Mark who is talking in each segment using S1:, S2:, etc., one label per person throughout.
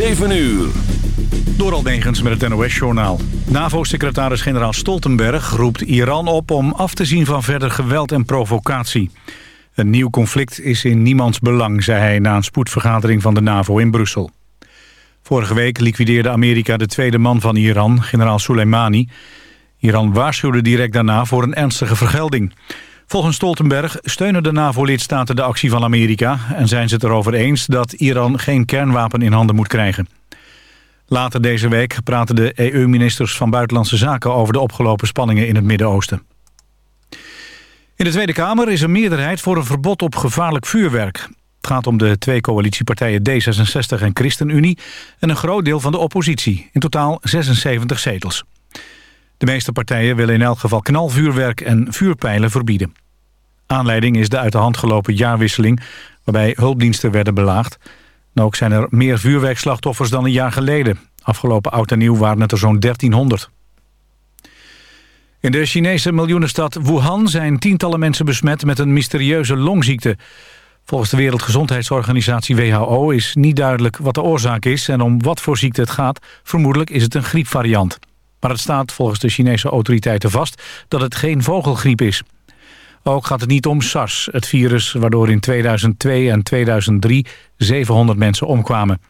S1: 7 uur.
S2: Door Almegens met het NOS-journaal. NAVO-secretaris-generaal Stoltenberg roept Iran op om af te zien van verder geweld en provocatie. Een nieuw conflict is in niemands belang, zei hij na een spoedvergadering van de NAVO in Brussel. Vorige week liquideerde Amerika de tweede man van Iran, generaal Soleimani. Iran waarschuwde direct daarna voor een ernstige vergelding. Volgens Stoltenberg steunen de NAVO-lidstaten de actie van Amerika... en zijn ze het erover eens dat Iran geen kernwapen in handen moet krijgen. Later deze week praten de EU-ministers van Buitenlandse Zaken... over de opgelopen spanningen in het Midden-Oosten. In de Tweede Kamer is een meerderheid voor een verbod op gevaarlijk vuurwerk. Het gaat om de twee coalitiepartijen D66 en ChristenUnie... en een groot deel van de oppositie, in totaal 76 zetels. De meeste partijen willen in elk geval knalvuurwerk en vuurpijlen verbieden. Aanleiding is de uit de hand gelopen jaarwisseling... waarbij hulpdiensten werden belaagd. En ook zijn er meer vuurwerkslachtoffers dan een jaar geleden. Afgelopen oud en nieuw waren het er zo'n 1300. In de Chinese miljoenenstad Wuhan zijn tientallen mensen besmet... met een mysterieuze longziekte. Volgens de Wereldgezondheidsorganisatie WHO is niet duidelijk wat de oorzaak is... en om wat voor ziekte het gaat. Vermoedelijk is het een griepvariant. Maar het staat volgens de Chinese autoriteiten vast dat het geen vogelgriep is. Ook gaat het niet om SARS, het virus waardoor in 2002 en 2003 700 mensen omkwamen.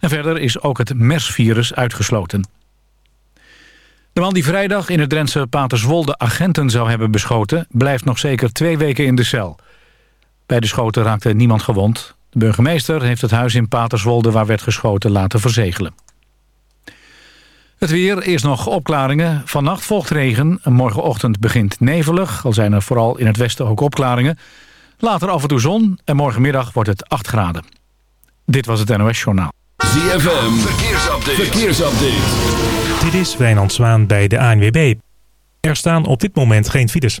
S2: En verder is ook het MERS-virus uitgesloten. De man die vrijdag in het Drentse Paterswolde agenten zou hebben beschoten... blijft nog zeker twee weken in de cel. Bij de schoten raakte niemand gewond. De burgemeester heeft het huis in Paterswolde waar werd geschoten laten verzegelen. Het weer, eerst nog opklaringen. Vannacht volgt regen. Morgenochtend begint nevelig, al zijn er vooral in het westen ook opklaringen. Later af en toe zon en morgenmiddag wordt het 8 graden. Dit was het NOS Journaal.
S1: ZFM, verkeersupdate. verkeersupdate.
S3: Dit is Wijnand Zwaan bij de ANWB. Er staan op dit moment geen files.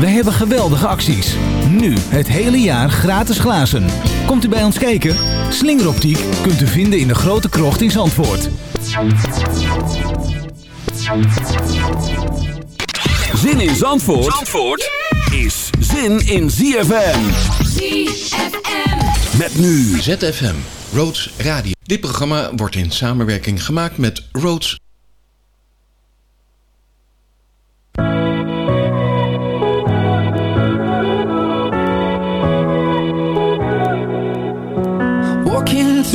S4: Wij hebben geweldige acties. Nu het hele jaar gratis glazen. Komt u bij ons kijken? Slingeroptiek kunt u vinden in de grote krocht in Zandvoort.
S1: Zin in Zandvoort, Zandvoort is zin in ZFM.
S5: ZFM.
S1: Met nu
S6: ZFM, Roads Radio. Dit programma wordt in samenwerking gemaakt met Roads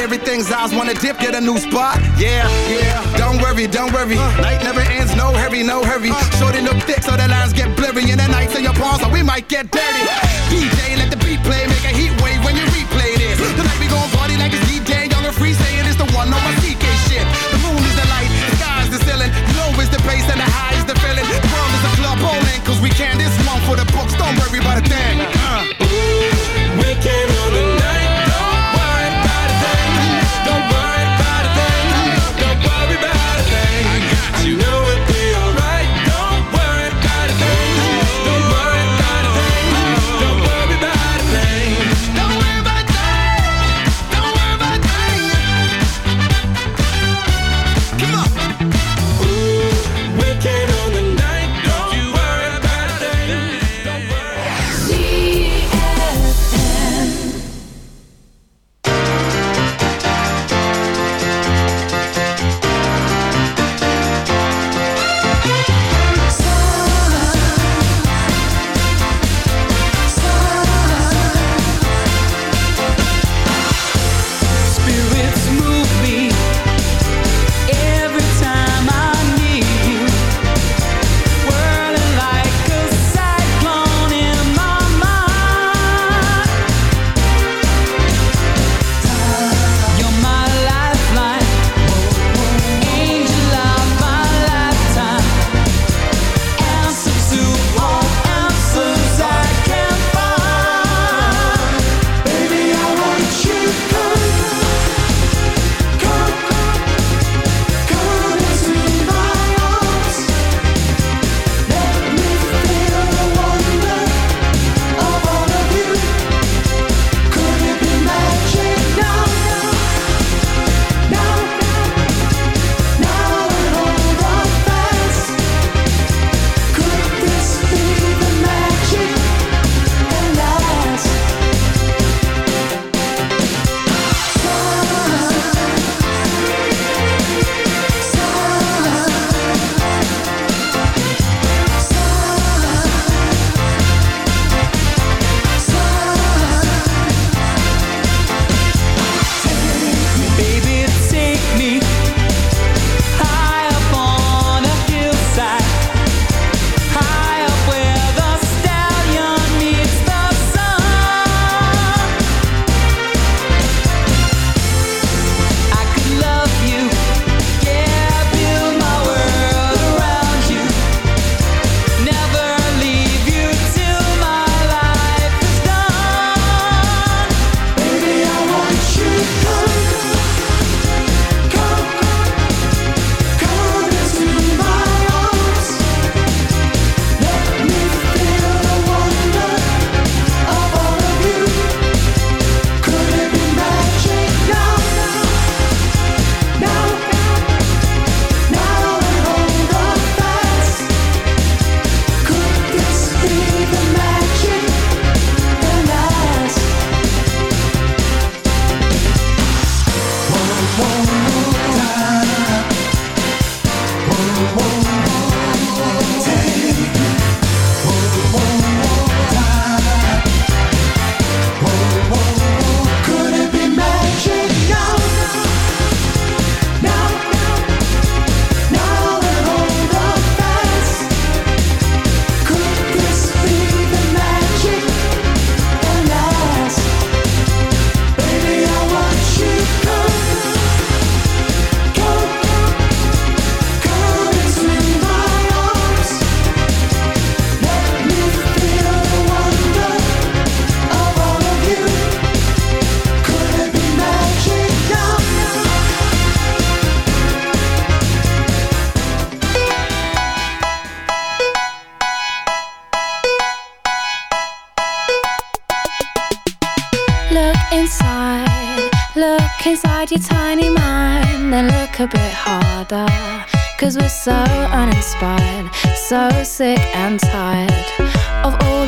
S7: everything's eyes wanna dip, get a new spot. Yeah, yeah. Don't worry, don't worry. Night never ends, no hurry, no hurry.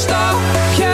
S8: stapje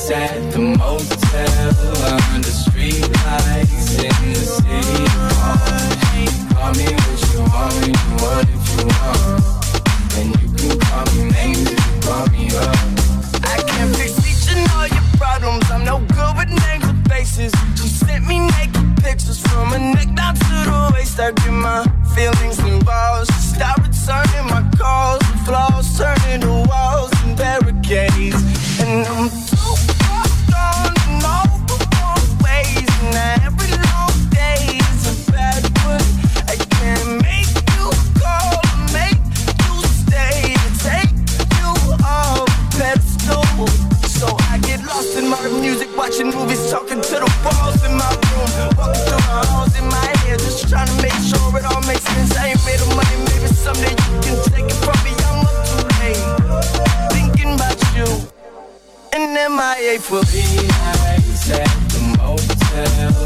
S9: nights at the motel Under street lights in the city hall. Call me what you want, when you want if you want. And you can call me names if you call me up. I can't fix each and all your problems. I'm no good with names or faces. You sent me naked pictures From a neck down to the waist. I get my feelings involved Stop returning my calls. Flaws turning to walls and barricades. And I'm
S5: We'll be nights at the motel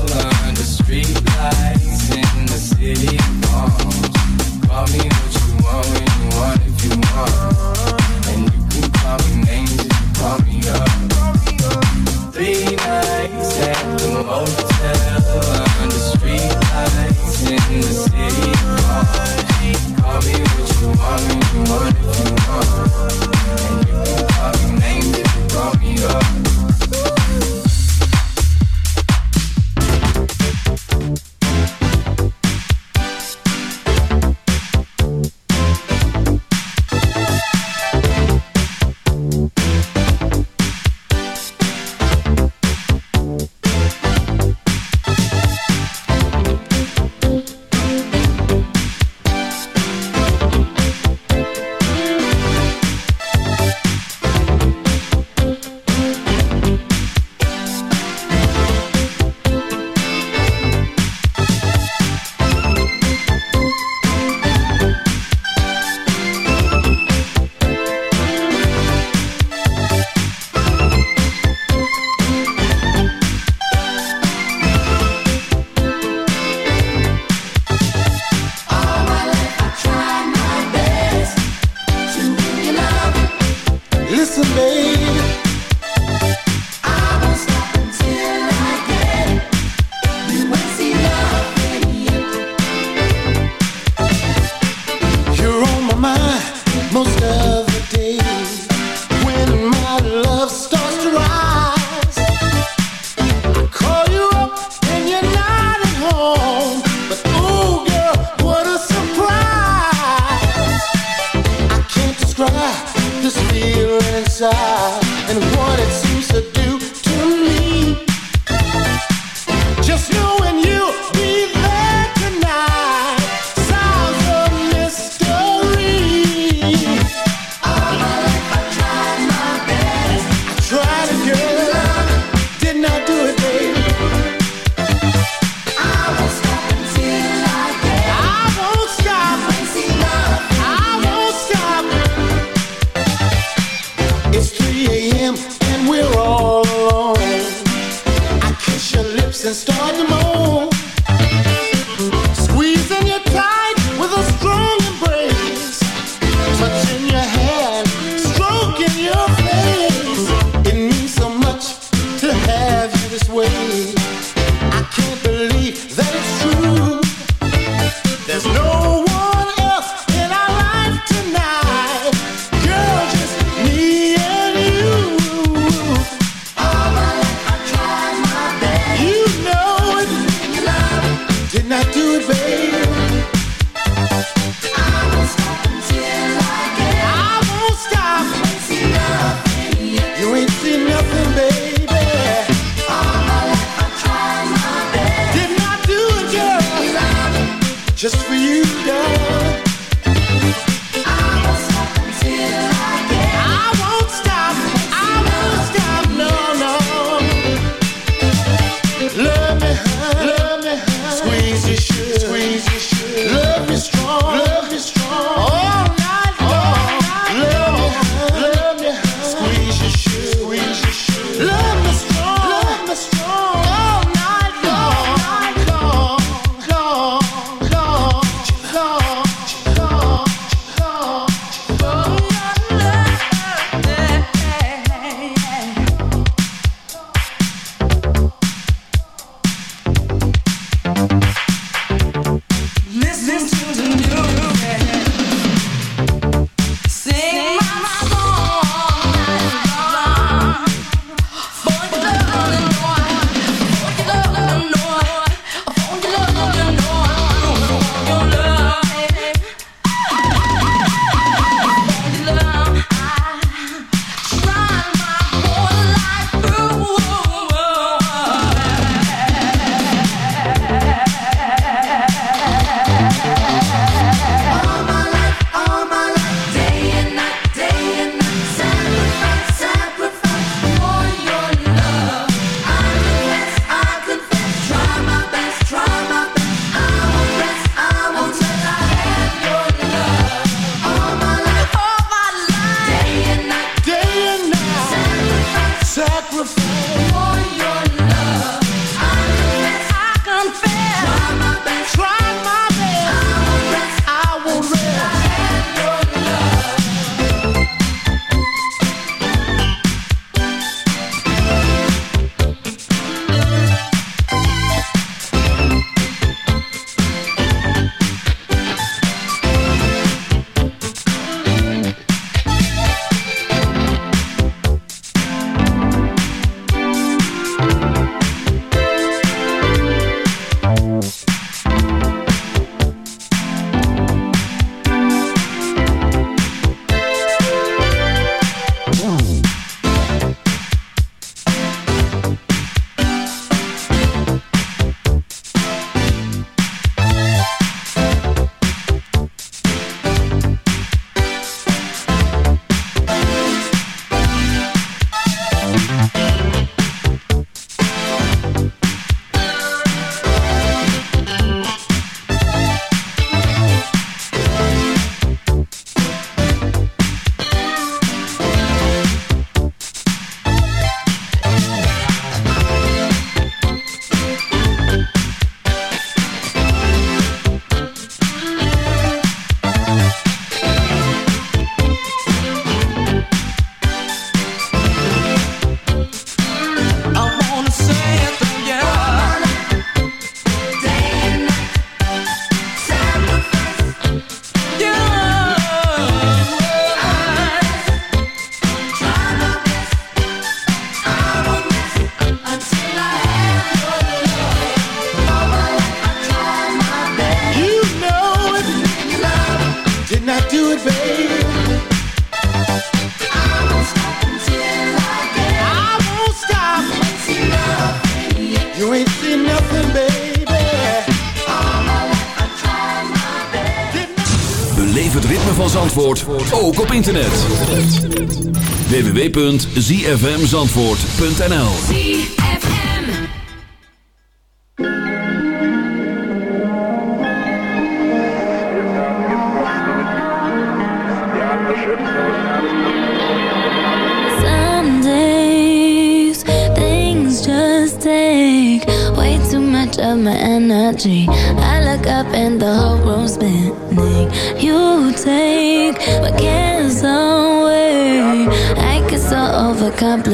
S1: www.zfmzandvoort.nl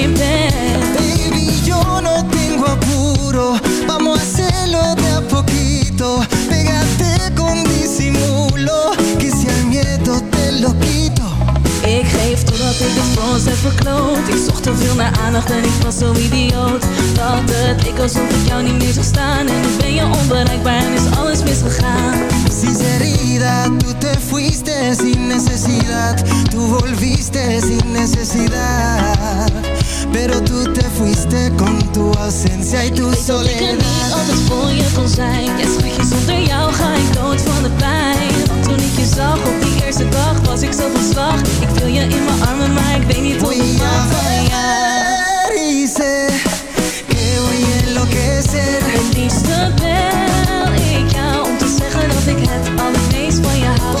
S10: Niet meer bent
S11: Baby, yo no tengo apuro. Vamos a hacerlo de a poquito. Pégate con disimulo Que si al miedo te lo quito.
S10: Ik geef totdat ik het voor ons heb verkloot. Ik zocht te veel naar aandacht en ik was zo idioot. Dat het ik alsof ik jou niet meer zag staan. En nu ben je onbereikbaar en is alles misgegaan.
S11: Sinceridad, tú te fuiste sin necesidad. Tú volviste sin necesidad Pero tú te fuiste con tu ausencia y tu
S10: Weet dat ik er
S11: soledad.
S10: niet altijd voor je kon zijn. Ja schatje, zonder jou ga ik dood van de pijn. Want toen ik je zag op die eerste dag was ik zo van slag. Ik wil je in mijn armen, maar ik weet niet hoe ik maak van jou.
S11: sé que voy a enloquecer.
S10: Het liefste bel ik jou om te zeggen dat ik het allermeest van je hou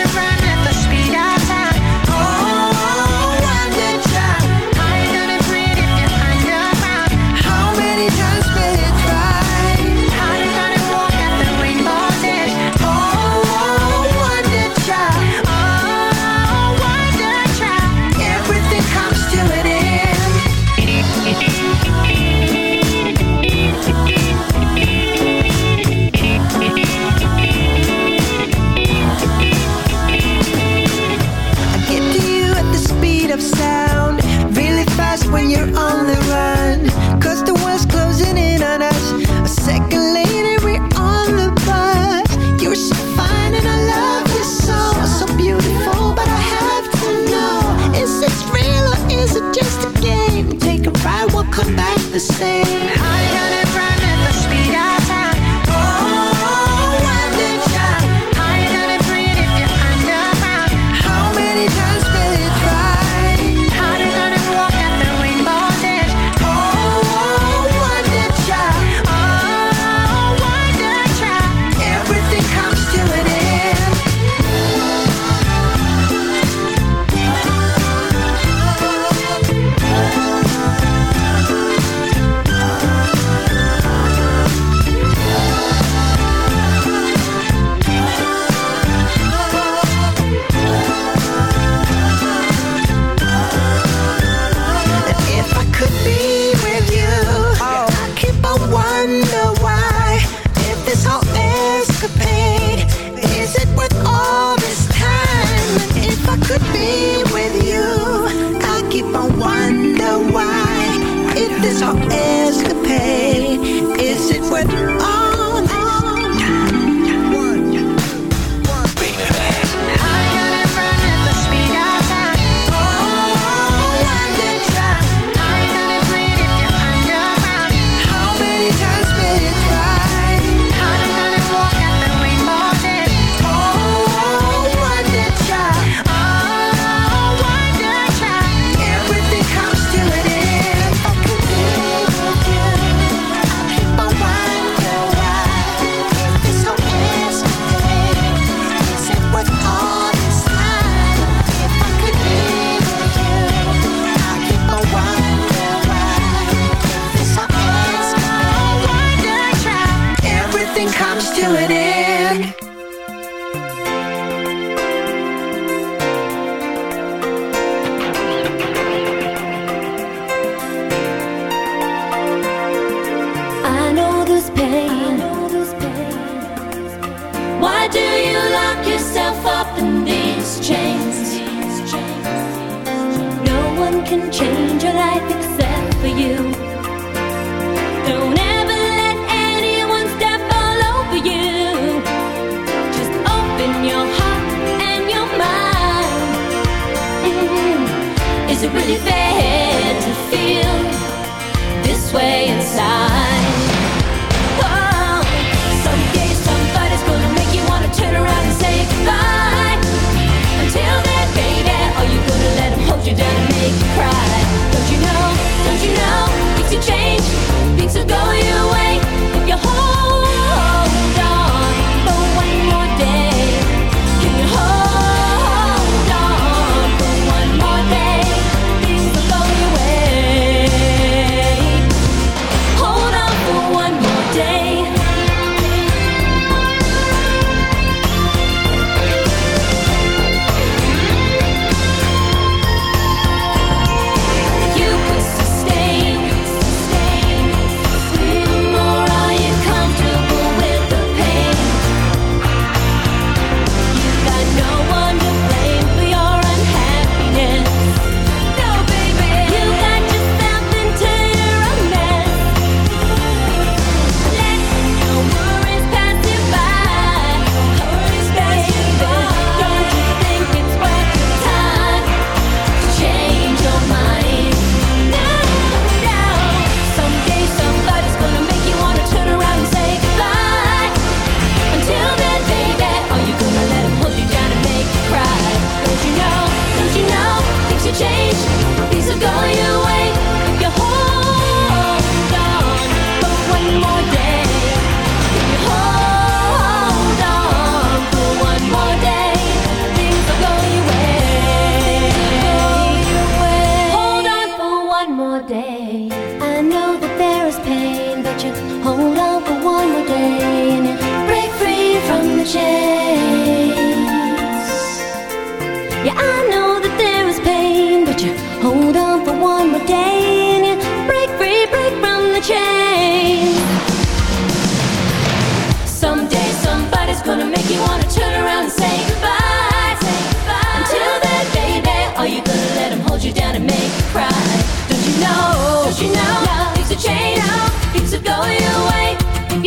S12: same.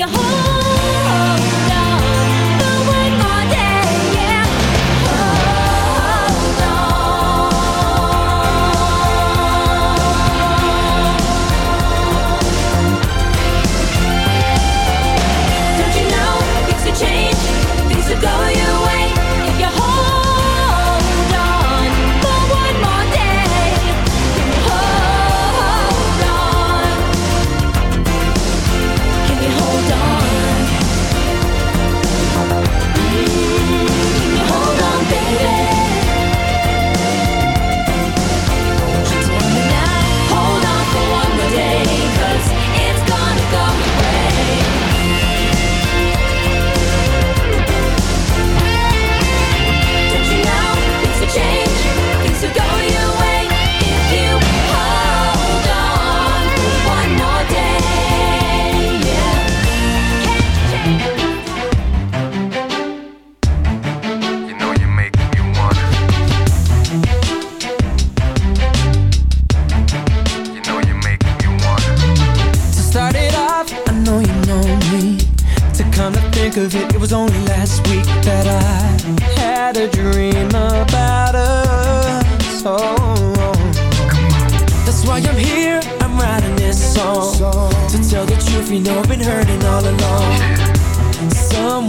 S10: your whole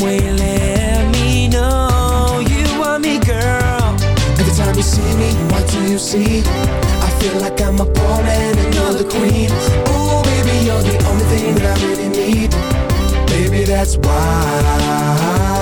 S10: way let
S12: me know you want me, girl.
S5: Every time you see me, what do you see? I feel like I'm a pawn and another queen. Oh, baby, you're the only thing that I really need. Baby, that's why.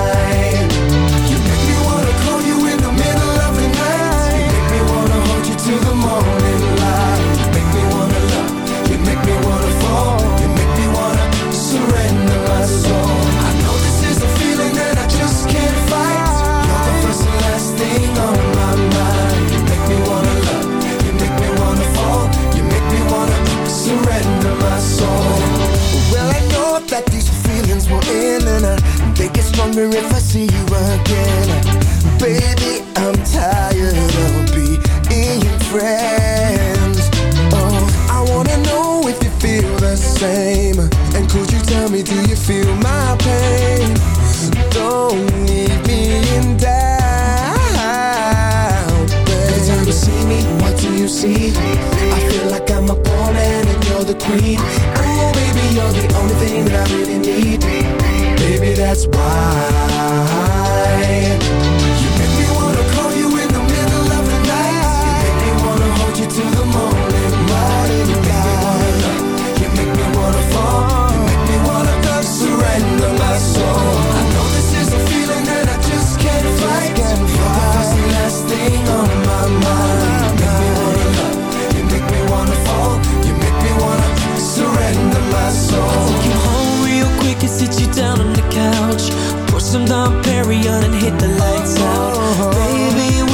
S5: wonder if I see you again Baby, I'm tired of being friends Oh, I wanna know if you feel the same And could you tell me, do you feel my pain? Don't leave me in doubt Every time you see me, what do you see? I feel like you're the queen. Oh, baby, you're the only thing that I really need. Baby, that's why You make me wanna call you in the middle of the night. You make me wanna hold you to the morning soul
S12: Take you home real quick and sit you down on the couch. Pour some Dom Perignon and hit the lights out. Baby,